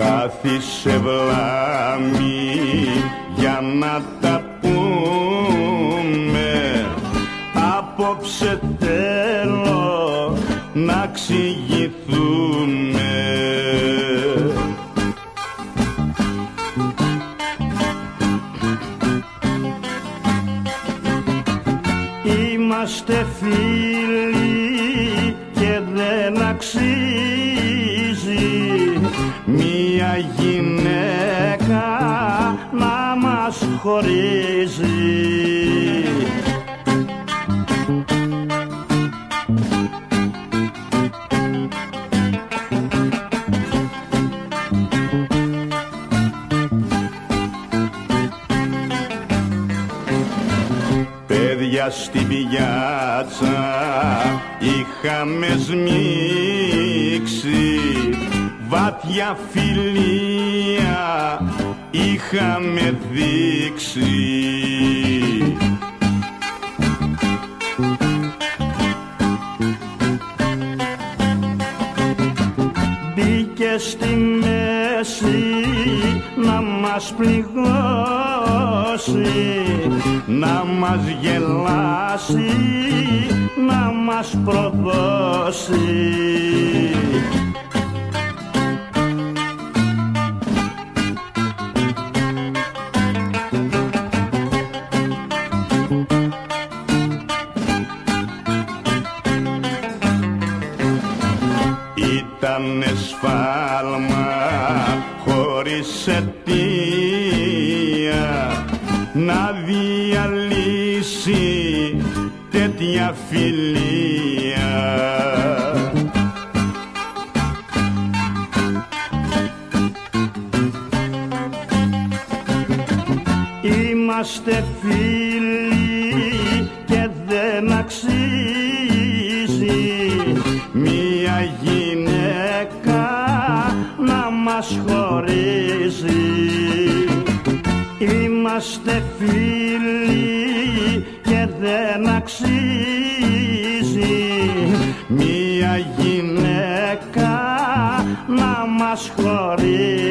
Κάθισε βλάμη για να τα πούμε. Απόψε θέλω να ξηγηθούμε. Είμαστε φίλοι και δεν αξίζει γυναίκα να μας χωρίζει. Παιδιά στην πηγιάτσα είχαμε σμίξει βάτια φιλία είχαμε δείξει. Μπήκε στη μέση να μας πληγώσει να μας γελάσει να μας προδώσει Ήταν σφάλμα χωρίς αιτία να διαλύσει τέτοια φιλία. Είμαστε φίλοι μας χωρίζει. Είμαστε φίλοι και δεν αξίζει μια γυναίκα να μας χωρίζει